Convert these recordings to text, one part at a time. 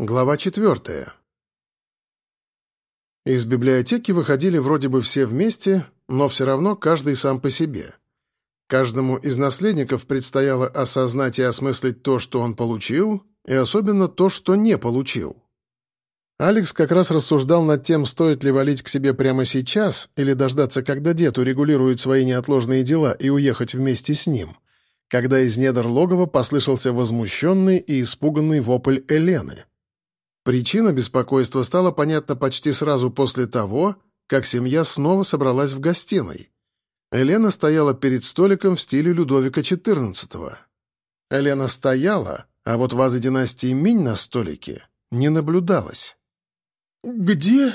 Глава четвертая. Из библиотеки выходили вроде бы все вместе, но все равно каждый сам по себе. Каждому из наследников предстояло осознать и осмыслить то, что он получил, и особенно то, что не получил. Алекс как раз рассуждал над тем, стоит ли валить к себе прямо сейчас или дождаться, когда дед урегулирует свои неотложные дела и уехать вместе с ним, когда из недр логова послышался возмущенный и испуганный вопль Элены. Причина беспокойства стала понятна почти сразу после того, как семья снова собралась в гостиной. Елена стояла перед столиком в стиле Людовика XIV. Елена стояла, а вот вазы династии Минь на столике не наблюдалось. «Где?»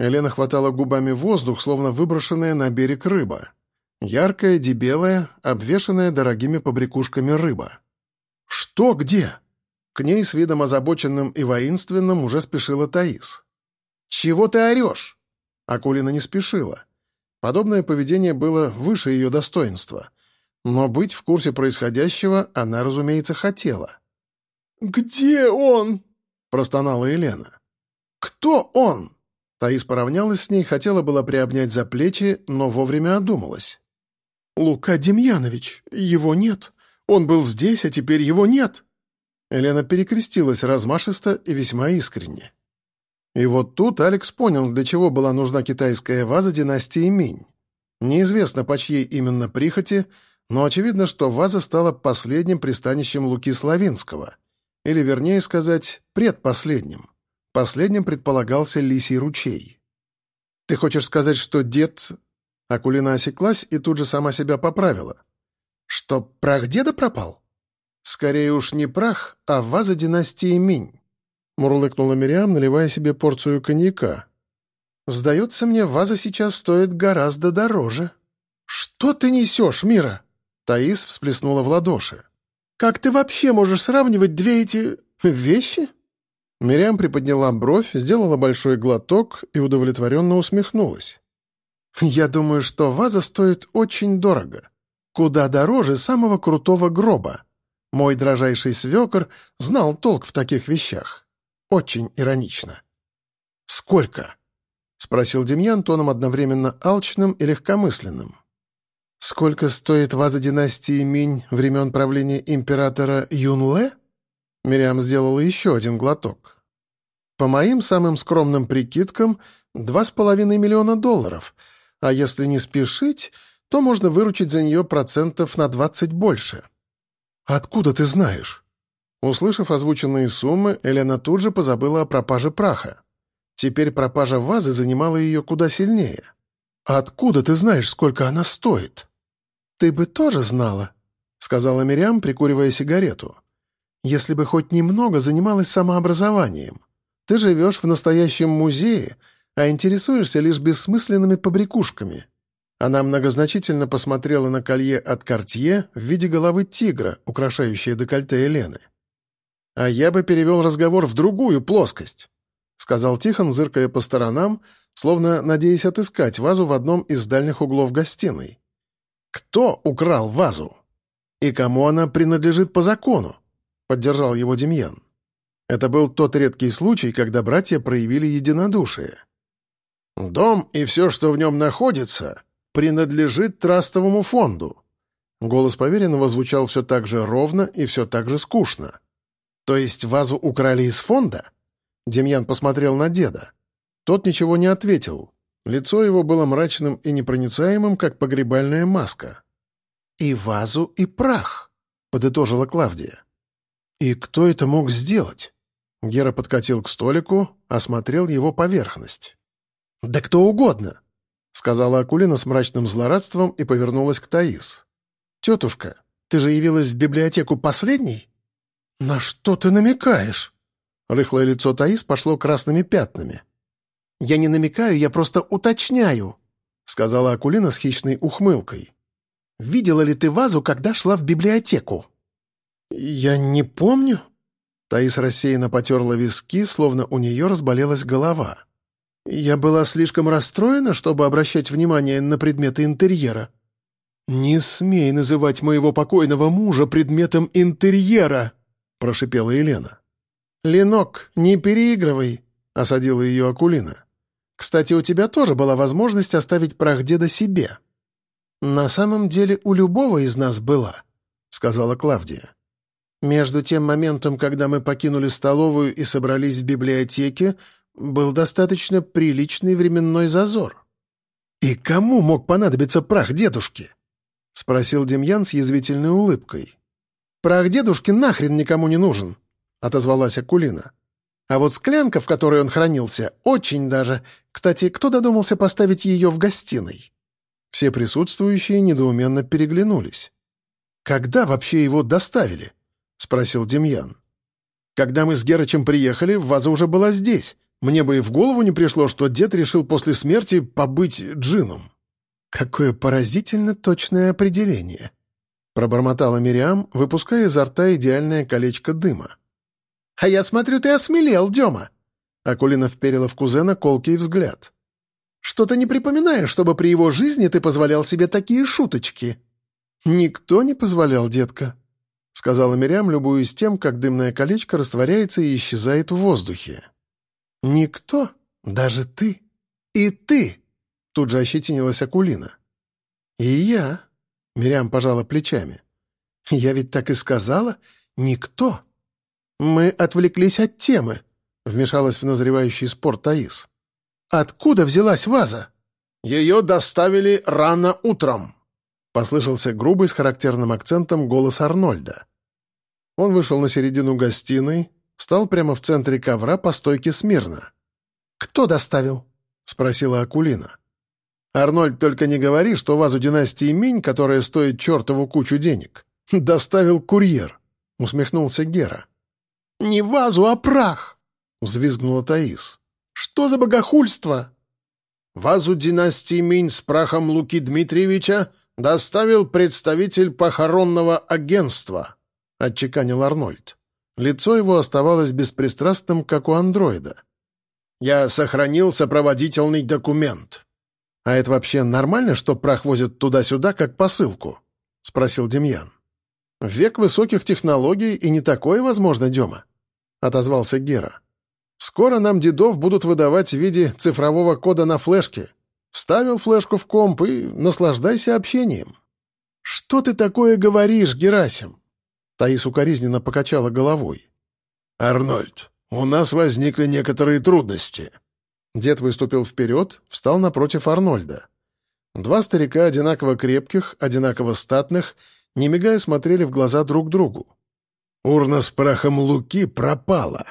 Елена хватала губами воздух, словно выброшенная на берег рыба. Яркая, дебелая, обвешанная дорогими побрякушками рыба. «Что где?» К ней с видом озабоченным и воинственным уже спешила Таис. «Чего ты орешь?» Акулина не спешила. Подобное поведение было выше ее достоинства. Но быть в курсе происходящего она, разумеется, хотела. «Где он?» — простонала Елена. «Кто он?» Таис поравнялась с ней, хотела была приобнять за плечи, но вовремя одумалась. «Лука Демьянович, его нет. Он был здесь, а теперь его нет». Елена перекрестилась размашисто и весьма искренне. И вот тут Алекс понял, для чего была нужна китайская ваза династии Минь. Неизвестно, по чьей именно прихоти, но очевидно, что ваза стала последним пристанищем Луки Славинского. Или, вернее сказать, предпоследним. Последним предполагался Лисий ручей. «Ты хочешь сказать, что дед...» Акулина осеклась и тут же сама себя поправила. «Что, прах деда пропал?» «Скорее уж не прах, а ваза династии Минь», — мурлыкнула Мириам, наливая себе порцию коньяка. «Сдается мне, ваза сейчас стоит гораздо дороже». «Что ты несешь, Мира?» Таис всплеснула в ладоши. «Как ты вообще можешь сравнивать две эти... вещи?» Мириам приподняла бровь, сделала большой глоток и удовлетворенно усмехнулась. «Я думаю, что ваза стоит очень дорого. Куда дороже самого крутого гроба. Мой дрожайший свекор знал толк в таких вещах. Очень иронично. «Сколько?» — спросил Демьян тоном одновременно алчным и легкомысленным. «Сколько стоит ваза династии Минь времен правления императора Юнле?» Мириам сделала еще один глоток. «По моим самым скромным прикидкам, два с половиной миллиона долларов, а если не спешить, то можно выручить за нее процентов на двадцать больше». «Откуда ты знаешь?» Услышав озвученные суммы, Елена тут же позабыла о пропаже праха. Теперь пропажа вазы занимала ее куда сильнее. «Откуда ты знаешь, сколько она стоит?» «Ты бы тоже знала», — сказала Мириам, прикуривая сигарету. «Если бы хоть немного занималась самообразованием. Ты живешь в настоящем музее, а интересуешься лишь бессмысленными побрякушками. Она многозначительно посмотрела на колье от Кортье в виде головы тигра, украшающее декольте Елены. «А я бы перевел разговор в другую плоскость», — сказал Тихон, зыркая по сторонам, словно надеясь отыскать вазу в одном из дальних углов гостиной. «Кто украл вазу? И кому она принадлежит по закону?» — поддержал его Демьян. Это был тот редкий случай, когда братья проявили единодушие. «Дом и все, что в нем находится, принадлежит трастовому фонду». Голос поверенного звучал все так же ровно и все так же скучно. «То есть вазу украли из фонда?» Демьян посмотрел на деда. Тот ничего не ответил. Лицо его было мрачным и непроницаемым, как погребальная маска. «И вазу, и прах», — подытожила Клавдия. «И кто это мог сделать?» Гера подкатил к столику, осмотрел его поверхность. «Да кто угодно!» — сказала Акулина с мрачным злорадством и повернулась к Таис. «Тетушка, ты же явилась в библиотеку последней?» «На что ты намекаешь?» Рыхлое лицо Таис пошло красными пятнами. «Я не намекаю, я просто уточняю», — сказала Акулина с хищной ухмылкой. «Видела ли ты вазу, когда шла в библиотеку?» «Я не помню». Таис рассеянно потерла виски, словно у нее разболелась голова. Я была слишком расстроена, чтобы обращать внимание на предметы интерьера. «Не смей называть моего покойного мужа предметом интерьера!» — прошипела Елена. «Ленок, не переигрывай», — осадила ее Акулина. «Кстати, у тебя тоже была возможность оставить прах деда себе». «На самом деле у любого из нас была», — сказала Клавдия. «Между тем моментом, когда мы покинули столовую и собрались в библиотеке, был достаточно приличный временной зазор». «И кому мог понадобиться прах дедушки?» — спросил Демьян с язвительной улыбкой. «Прах дедушки нахрен никому не нужен», — отозвалась Акулина. «А вот склянка, в которой он хранился, очень даже. Кстати, кто додумался поставить ее в гостиной?» Все присутствующие недоуменно переглянулись. «Когда вообще его доставили?» — спросил Демьян. «Когда мы с Герычем приехали, ваза уже была здесь. Мне бы и в голову не пришло, что дед решил после смерти побыть джином». «Какое поразительно точное определение», — пробормотала Мириам, выпуская изо рта идеальное колечко дыма. «А я смотрю, ты осмелел, Дема!» Акулина вперила в кузена колкий взгляд. «Что-то не припоминаю, чтобы при его жизни ты позволял себе такие шуточки». «Никто не позволял, детка», — сказала Мириам, любуясь тем, как дымное колечко растворяется и исчезает в воздухе. «Никто? Даже ты? И ты?» Тут же ощетинилась Акулина. «И я?» — Мириам пожала плечами. «Я ведь так и сказала? Никто!» «Мы отвлеклись от темы», — вмешалась в назревающий спор Таис. «Откуда взялась ваза?» «Ее доставили рано утром», — послышался грубый с характерным акцентом голос Арнольда. Он вышел на середину гостиной, стал прямо в центре ковра по стойке смирно. «Кто доставил?» — спросила Акулина. «Арнольд, только не говори, что вазу династии Минь, которая стоит чертову кучу денег, доставил курьер», — усмехнулся Гера. «Не вазу, а прах!» — взвизгнула Таис. «Что за богохульство?» «Вазу династии Минь с прахом Луки Дмитриевича доставил представитель похоронного агентства», — отчеканил Арнольд. Лицо его оставалось беспристрастным, как у андроида. «Я сохранил сопроводительный документ». «А это вообще нормально, что прах возят туда-сюда, как посылку?» — спросил Демьян. «В век высоких технологий и не такое возможно, Дема», — отозвался Гера. «Скоро нам дедов будут выдавать в виде цифрового кода на флешке. Вставил флешку в комп и наслаждайся общением». «Что ты такое говоришь, Герасим?» Таис укоризненно покачала головой. «Арнольд, у нас возникли некоторые трудности». Дед выступил вперед, встал напротив Арнольда. Два старика одинаково крепких, одинаково статных — не мигая, смотрели в глаза друг другу. «Урна с прахом Луки пропала!»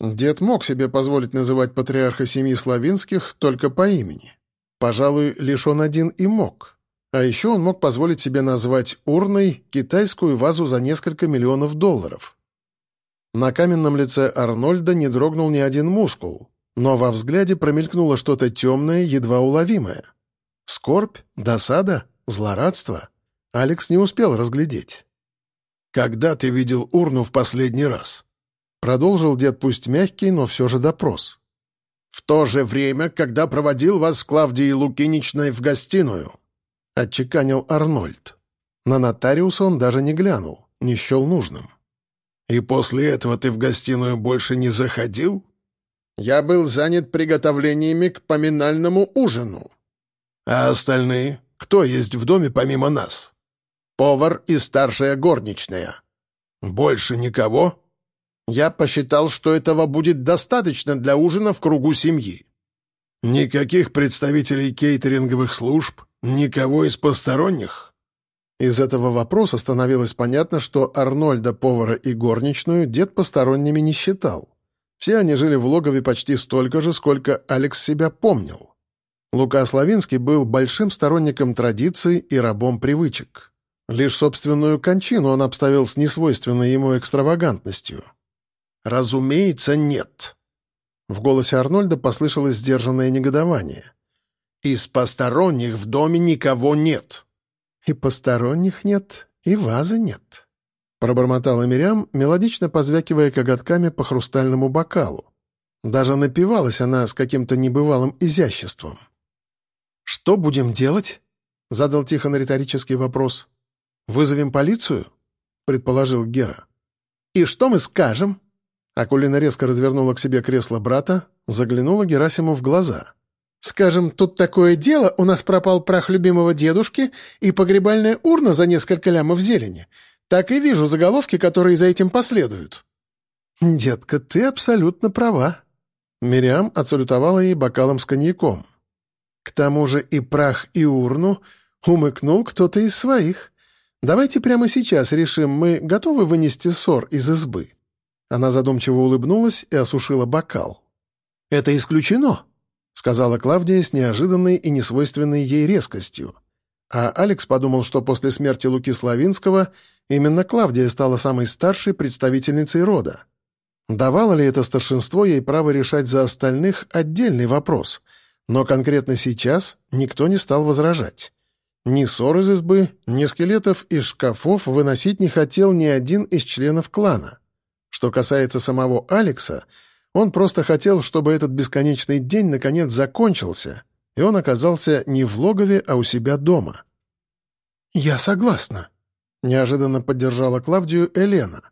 Дед мог себе позволить называть патриарха семьи Славинских только по имени. Пожалуй, лишь он один и мог. А еще он мог позволить себе назвать урной китайскую вазу за несколько миллионов долларов. На каменном лице Арнольда не дрогнул ни один мускул, но во взгляде промелькнуло что-то темное, едва уловимое. Скорбь, досада, злорадство — Алекс не успел разглядеть. «Когда ты видел урну в последний раз?» Продолжил дед пусть мягкий, но все же допрос. «В то же время, когда проводил вас с Клавдией Лукиничной в гостиную», — отчеканил Арнольд. На нотариуса он даже не глянул, не счел нужным. «И после этого ты в гостиную больше не заходил?» «Я был занят приготовлениями к поминальному ужину». «А остальные? Кто есть в доме помимо нас?» повар и старшая горничная. Больше никого? Я посчитал, что этого будет достаточно для ужина в кругу семьи. Никаких представителей кейтеринговых служб? Никого из посторонних? Из этого вопроса становилось понятно, что Арнольда, повара и горничную дед посторонними не считал. Все они жили в логове почти столько же, сколько Алекс себя помнил. Лука Славинский был большим сторонником традиций и рабом привычек. Лишь собственную кончину он обставил с несвойственной ему экстравагантностью. «Разумеется, нет». В голосе Арнольда послышалось сдержанное негодование. «Из посторонних в доме никого нет». «И посторонних нет, и вазы нет», — пробормотала Мирям, мелодично позвякивая коготками по хрустальному бокалу. Даже напивалась она с каким-то небывалым изяществом. «Что будем делать?» — задал Тихон риторический вопрос. «Вызовем полицию?» — предположил Гера. «И что мы скажем?» Акулина резко развернула к себе кресло брата, заглянула Герасиму в глаза. «Скажем, тут такое дело, у нас пропал прах любимого дедушки и погребальная урна за несколько лямов зелени. Так и вижу заголовки, которые за этим последуют». «Детка, ты абсолютно права». Мириам отсалютовала ей бокалом с коньяком. «К тому же и прах, и урну умыкнул кто-то из своих. Давайте прямо сейчас решим, мы готовы вынести ссор из избы?» Она задумчиво улыбнулась и осушила бокал. «Это исключено», — сказала Клавдия с неожиданной и несвойственной ей резкостью. А Алекс подумал, что после смерти Луки Славинского именно Клавдия стала самой старшей представительницей рода. Давало ли это старшинство ей право решать за остальных — отдельный вопрос, но конкретно сейчас никто не стал возражать. Ни ссор из избы, ни скелетов из шкафов выносить не хотел ни один из членов клана. Что касается самого Алекса, он просто хотел, чтобы этот бесконечный день наконец закончился, и он оказался не в логове, а у себя дома. «Я согласна», — неожиданно поддержала Клавдию Елена.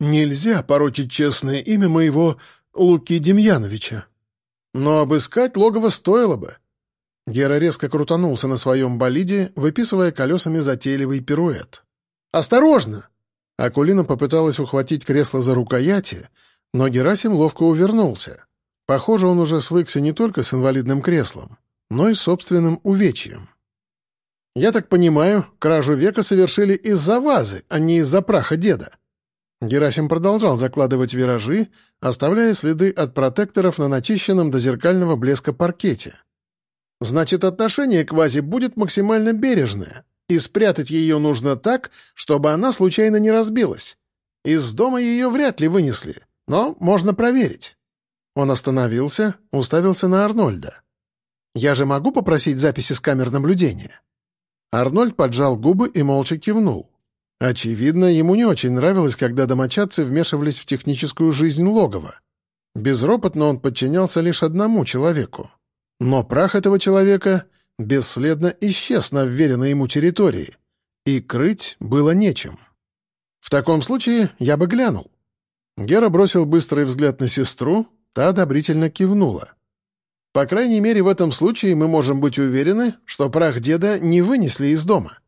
«Нельзя порочить честное имя моего Луки Демьяновича». «Но обыскать логово стоило бы». Гера резко крутанулся на своем болиде, выписывая колесами затейливый пируэт. «Осторожно!» Акулина попыталась ухватить кресло за рукояти, но Герасим ловко увернулся. Похоже, он уже свыкся не только с инвалидным креслом, но и собственным увечьем. «Я так понимаю, кражу века совершили из-за вазы, а не из-за праха деда». Герасим продолжал закладывать виражи, оставляя следы от протекторов на начищенном до зеркального блеска паркете. «Значит, отношение к вазе будет максимально бережное, и спрятать ее нужно так, чтобы она случайно не разбилась. Из дома ее вряд ли вынесли, но можно проверить». Он остановился, уставился на Арнольда. «Я же могу попросить записи с камер наблюдения?» Арнольд поджал губы и молча кивнул. Очевидно, ему не очень нравилось, когда домочадцы вмешивались в техническую жизнь логова. Безропотно он подчинялся лишь одному человеку. Но прах этого человека бесследно исчез на вверенной ему территории, и крыть было нечем. В таком случае я бы глянул. Гера бросил быстрый взгляд на сестру, та одобрительно кивнула. По крайней мере, в этом случае мы можем быть уверены, что прах деда не вынесли из дома.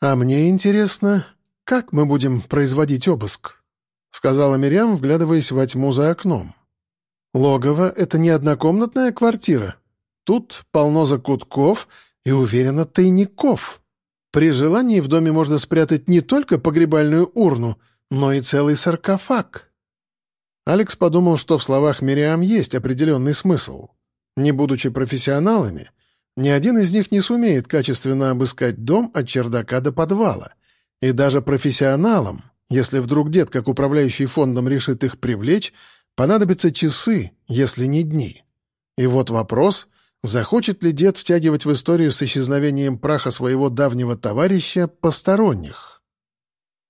А мне интересно, как мы будем производить обыск? — сказала Мирям, вглядываясь во тьму за окном. «Логово — это не однокомнатная квартира, Тут полно закутков и, уверенно, тайников. При желании в доме можно спрятать не только погребальную урну, но и целый саркофаг. Алекс подумал, что в словах Мириам есть определенный смысл. Не будучи профессионалами, ни один из них не сумеет качественно обыскать дом от чердака до подвала. И даже профессионалам, если вдруг дед, как управляющий фондом, решит их привлечь, понадобятся часы, если не дни. И вот вопрос, Захочет ли дед втягивать в историю с исчезновением праха своего давнего товарища посторонних?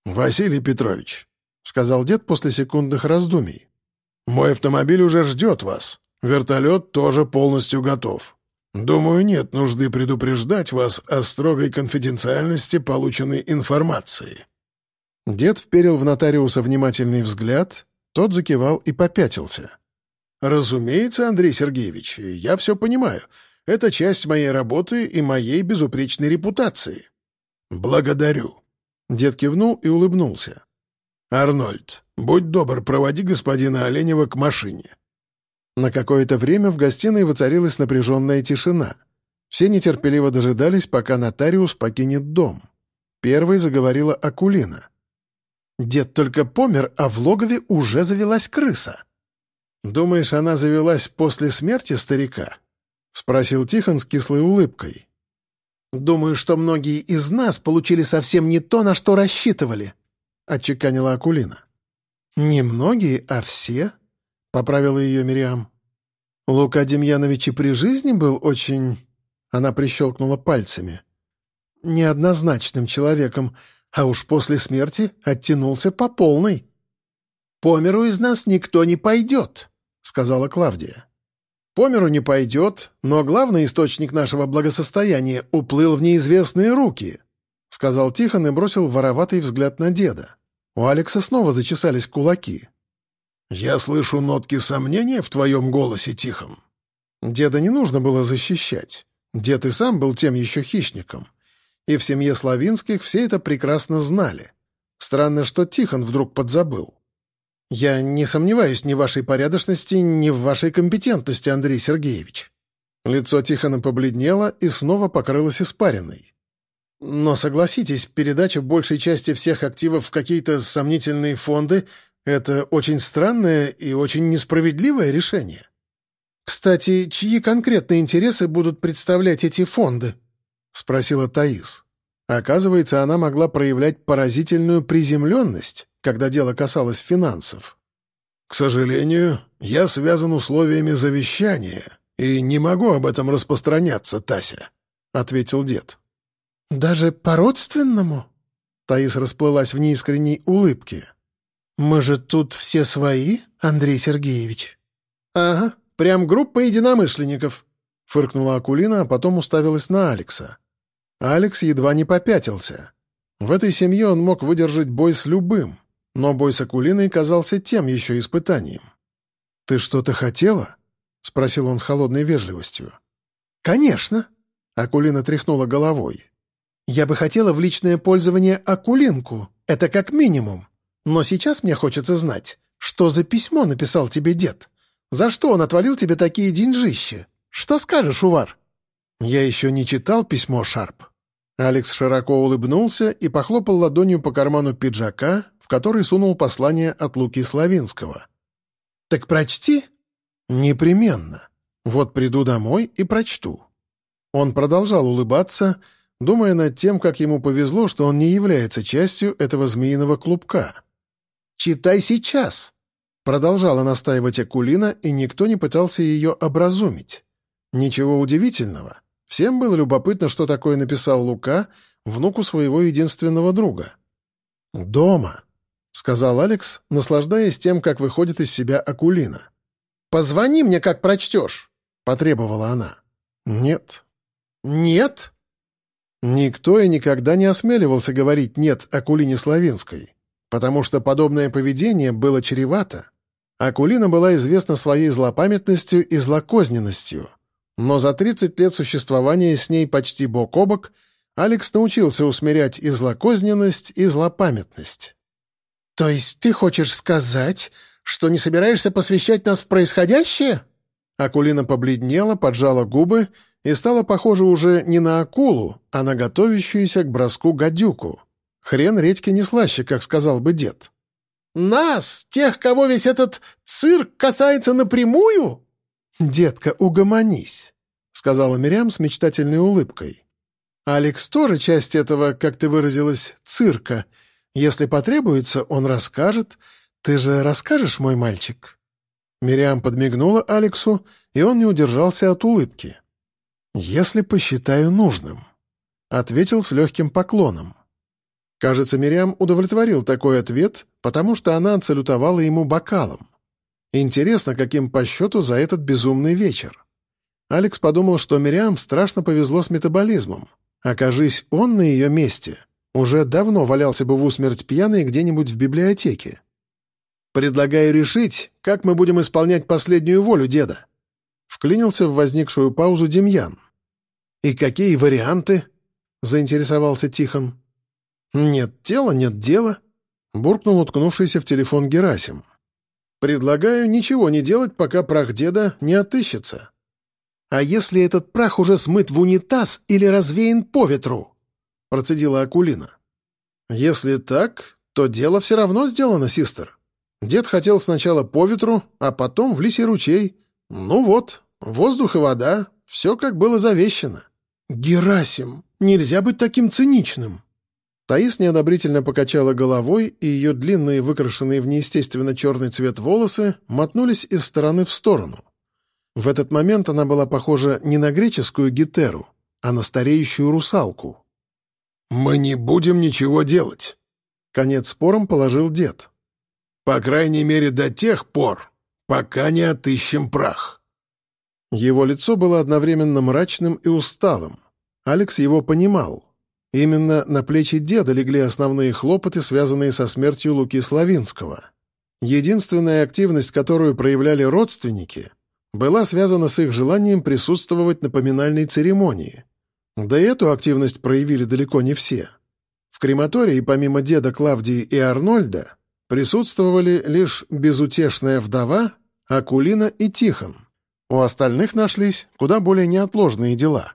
«Василий Петрович», — сказал дед после секундных раздумий, — «мой автомобиль уже ждет вас. Вертолет тоже полностью готов. Думаю, нет нужды предупреждать вас о строгой конфиденциальности полученной информации». Дед вперил в нотариуса внимательный взгляд, тот закивал и попятился. «Разумеется, Андрей Сергеевич, я все понимаю. Это часть моей работы и моей безупречной репутации». «Благодарю». Дед кивнул и улыбнулся. «Арнольд, будь добр, проводи господина Оленева к машине». На какое-то время в гостиной воцарилась напряженная тишина. Все нетерпеливо дожидались, пока нотариус покинет дом. Первой заговорила Акулина. «Дед только помер, а в логове уже завелась крыса». «Думаешь, она завелась после смерти старика?» — спросил Тихон с кислой улыбкой. «Думаю, что многие из нас получили совсем не то, на что рассчитывали», — отчеканила Акулина. «Не многие, а все», — поправила ее Мириам. «Лука Демьянович и при жизни был очень...» Она прищелкнула пальцами. «Неоднозначным человеком, а уж после смерти оттянулся по полной». «По миру из нас никто не пойдет», — сказала Клавдия. «По миру не пойдет, но главный источник нашего благосостояния уплыл в неизвестные руки», — сказал Тихон и бросил вороватый взгляд на деда. У Алекса снова зачесались кулаки. Я слышу нотки сомнения в твоем голосе, Тихон». Деда не нужно было защищать. Дед и сам был тем еще хищником. И в семье Славинских все это прекрасно знали. Странно, что Тихон вдруг подзабыл. «Я не сомневаюсь ни в вашей порядочности, ни в вашей компетентности, Андрей Сергеевич». Лицо Тихона побледнело и снова покрылось испариной. «Но согласитесь, передача большей части всех активов в какие-то сомнительные фонды — это очень странное и очень несправедливое решение. Кстати, чьи конкретные интересы будут представлять эти фонды?» — спросила Таис. Оказывается, она могла проявлять поразительную приземленность, когда дело касалось финансов. «К сожалению, я связан условиями завещания и не могу об этом распространяться, Тася», — ответил дед. «Даже по-родственному?» Таис расплылась в неискренней улыбке. «Мы же тут все свои, Андрей Сергеевич». «Ага, прям группа единомышленников», — фыркнула Акулина, а потом уставилась на Алекса. Алекс едва не попятился. В этой семье он мог выдержать бой с любым, но бой с Акулиной казался тем еще испытанием. «Ты что-то хотела?» — спросил он с холодной вежливостью. «Конечно!» — Акулина тряхнула головой. «Я бы хотела в личное пользование Акулинку, это как минимум. Но сейчас мне хочется знать, что за письмо написал тебе дед? За что он отвалил тебе такие деньжища? Что скажешь, Увар?» «Я еще не читал письмо, Шарп», Алекс широко улыбнулся и похлопал ладонью по карману пиджака, в который сунул послание от Луки Славинского. «Так прочти?» «Непременно. Вот приду домой и прочту». Он продолжал улыбаться, думая над тем, как ему повезло, что он не является частью этого змеиного клубка. «Читай сейчас!» Продолжала настаивать Акулина, и никто не пытался ее образумить. Ничего удивительного. Всем было любопытно, что такое написал Лука внуку своего единственного друга. «Дома», — сказал Алекс, наслаждаясь тем, как выходит из себя Акулина. «Позвони мне, как прочтешь», — потребовала она. «Нет». «Нет?» Никто и никогда не осмеливался говорить «нет» Акулине Славинской, потому что подобное поведение было чревато. Акулина была известна своей злопамятностью и злокозненностью — но за 30 лет существования с ней почти бок о бок Алекс научился усмирять и злокозненность, и злопамятность. «То есть ты хочешь сказать, что не собираешься посвящать нас в происходящее?» Акулина побледнела, поджала губы и стала похожа уже не на акулу, а на готовящуюся к броску гадюку. Хрен редьки не слаще, как сказал бы дед. «Нас, тех, кого весь этот цирк касается напрямую?» «Детка, угомонись», — сказала Мирям с мечтательной улыбкой. «Алекс тоже часть этого, как ты выразилась, цирка. Если потребуется, он расскажет. Ты же расскажешь, мой мальчик?» Мириам подмигнула Алексу, и он не удержался от улыбки. «Если посчитаю нужным», — ответил с легким поклоном. Кажется, Мириам удовлетворил такой ответ, потому что она отсалютовала ему бокалом. Интересно, каким по счету за этот безумный вечер. Алекс подумал, что Мириам страшно повезло с метаболизмом. Окажись он на ее месте, уже давно валялся бы в усмерть пьяный где-нибудь в библиотеке. «Предлагаю решить, как мы будем исполнять последнюю волю деда». Вклинился в возникшую паузу Демьян. «И какие варианты?» — заинтересовался Тихон. «Нет тела, нет дела», — буркнул уткнувшийся в телефон Герасим. Предлагаю ничего не делать, пока прах деда не отыщется. А если этот прах уже смыт в унитаз или развеян по ветру? Процедила Акулина. Если так, то дело все равно сделано, систер. Дед хотел сначала по ветру, а потом в лисий ручей. Ну вот, воздух и вода, все как было завещено. Герасим, нельзя быть таким циничным. Таис неодобрительно покачала головой, и ее длинные, выкрашенные в неестественно черный цвет волосы мотнулись из стороны в сторону. В этот момент она была похожа не на греческую гетеру, а на стареющую русалку. «Мы не будем ничего делать», — конец спором положил дед. «По крайней мере, до тех пор, пока не отыщем прах». Его лицо было одновременно мрачным и усталым. Алекс его понимал — Именно на плечи деда легли основные хлопоты, связанные со смертью Луки Славинского. Единственная активность, которую проявляли родственники, была связана с их желанием присутствовать на поминальной церемонии. Да и эту активность проявили далеко не все. В крематории, помимо деда Клавдии и Арнольда, присутствовали лишь безутешная вдова, Акулина и Тихон. У остальных нашлись куда более неотложные дела.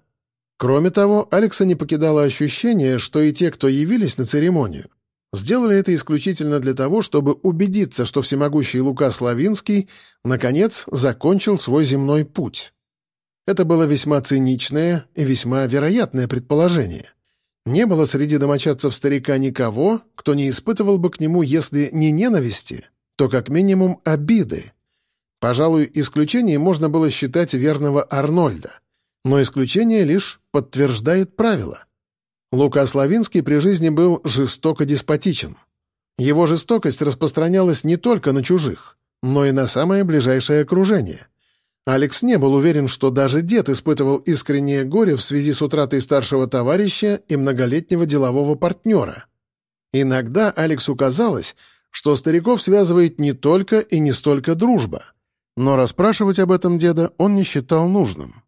Кроме того, Алекса не покидало ощущение, что и те, кто явились на церемонию, Сделали это исключительно для того, чтобы убедиться, что всемогущий Лука Славинский, наконец, закончил свой земной путь. Это было весьма циничное и весьма вероятное предположение. Не было среди домочадцев старика никого, кто не испытывал бы к нему, если не ненависти, то как минимум обиды. Пожалуй, исключением можно было считать верного Арнольда. Но исключение лишь подтверждает правило — Лука Славинский при жизни был жестоко деспотичен. Его жестокость распространялась не только на чужих, но и на самое ближайшее окружение. Алекс не был уверен, что даже дед испытывал искреннее горе в связи с утратой старшего товарища и многолетнего делового партнера. Иногда Алексу казалось, что стариков связывает не только и не столько дружба, но расспрашивать об этом деда он не считал нужным.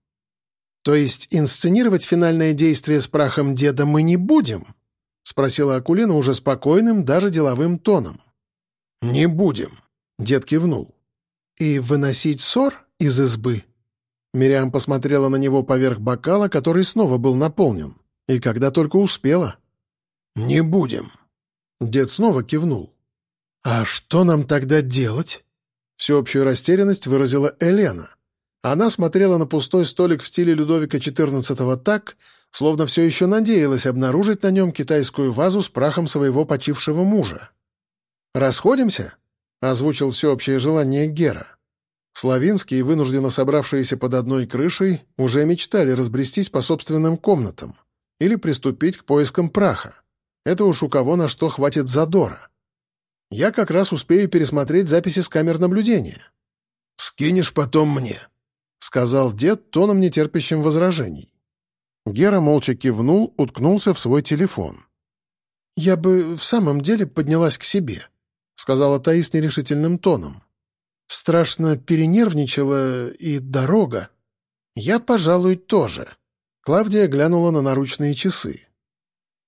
«То есть инсценировать финальное действие с прахом деда мы не будем?» — спросила Акулина уже спокойным, даже деловым тоном. «Не будем», — дед кивнул. «И выносить ссор из избы?» Мириам посмотрела на него поверх бокала, который снова был наполнен. И когда только успела. «Не будем». Дед снова кивнул. «А что нам тогда делать?» Всеобщую растерянность выразила Елена. Она смотрела на пустой столик в стиле Людовика XIV так, словно все еще надеялась обнаружить на нем китайскую вазу с прахом своего почившего мужа. «Расходимся?» — озвучил всеобщее желание Гера. Славинские, вынужденно собравшиеся под одной крышей, уже мечтали разбрестись по собственным комнатам или приступить к поискам праха. Это уж у кого на что хватит задора. Я как раз успею пересмотреть записи с камер наблюдения. «Скинешь потом мне», — сказал дед тоном нетерпящим возражений. Гера молча кивнул, уткнулся в свой телефон. «Я бы в самом деле поднялась к себе», — сказала Таис нерешительным тоном. «Страшно перенервничала и дорога. Я, пожалуй, тоже». Клавдия глянула на наручные часы.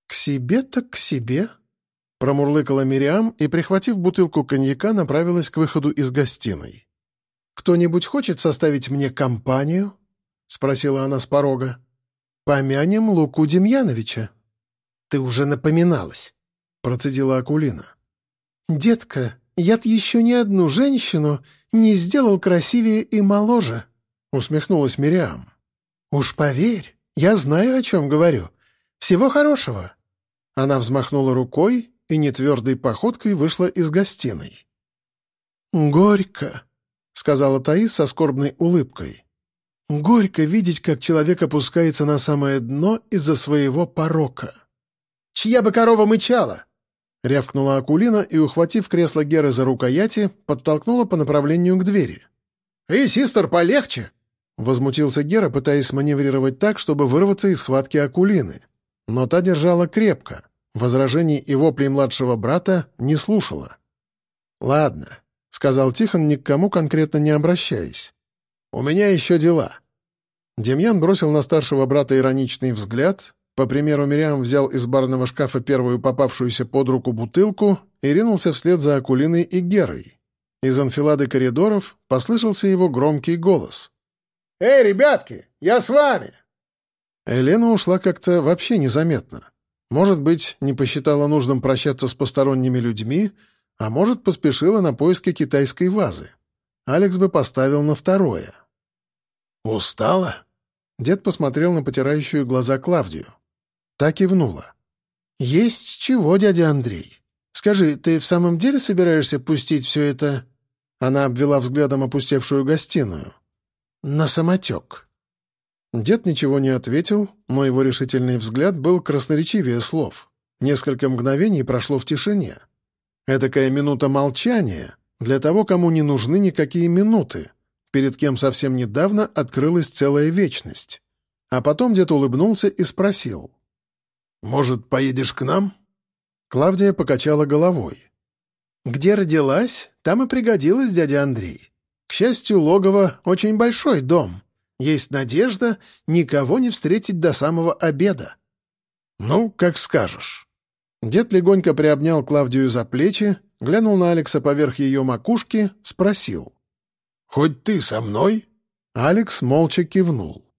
«К себе так к себе», — промурлыкала Мириам и, прихватив бутылку коньяка, направилась к выходу из гостиной. «Кто-нибудь хочет составить мне компанию?» — спросила она с порога. «Помянем Луку Демьяновича». «Ты уже напоминалась», — процедила Акулина. «Детка, я-то еще ни одну женщину не сделал красивее и моложе», — усмехнулась Мириам. «Уж поверь, я знаю, о чем говорю. Всего хорошего». Она взмахнула рукой и нетвердой походкой вышла из гостиной. «Горько», — сказала Таис со скорбной улыбкой. «Горько видеть, как человек опускается на самое дно из-за своего порока». «Чья бы корова мычала?» — рявкнула Акулина и, ухватив кресло Геры за рукояти, подтолкнула по направлению к двери. «Эй, систер, полегче!» — возмутился Гера, пытаясь маневрировать так, чтобы вырваться из схватки Акулины. Но та держала крепко. Возражений и воплей младшего брата не слушала. «Ладно, — сказал Тихон, ни к кому конкретно не обращаясь. «У меня еще дела». Демьян бросил на старшего брата ироничный взгляд, по примеру Мириам взял из барного шкафа первую попавшуюся под руку бутылку и ринулся вслед за Акулиной и Герой. Из анфилады коридоров послышался его громкий голос. «Эй, ребятки, я с вами!» Елена ушла как-то вообще незаметно. Может быть, не посчитала нужным прощаться с посторонними людьми, а может, поспешила на поиски китайской вазы. Алекс бы поставил на второе. «Устала?» Дед посмотрел на потирающую глаза Клавдию. Так кивнула. «Есть чего, дядя Андрей. Скажи, ты в самом деле собираешься пустить все это...» Она обвела взглядом опустевшую гостиную. «На самотек». Дед ничего не ответил, но его решительный взгляд был красноречивее слов. Несколько мгновений прошло в тишине. Этакая минута молчания для того, кому не нужны никакие минуты, перед кем совсем недавно открылась целая вечность. А потом дед улыбнулся и спросил. «Может, поедешь к нам?» Клавдия покачала головой. Где родилась, там и пригодилась дядя Андрей. К счастью, логово — очень большой дом. Есть надежда никого не встретить до самого обеда. «Ну, как скажешь». Дед легонько приобнял Клавдию за плечи, глянул на Алекса поверх ее макушки, спросил. «Хоть ты со мной?» Алекс молча кивнул.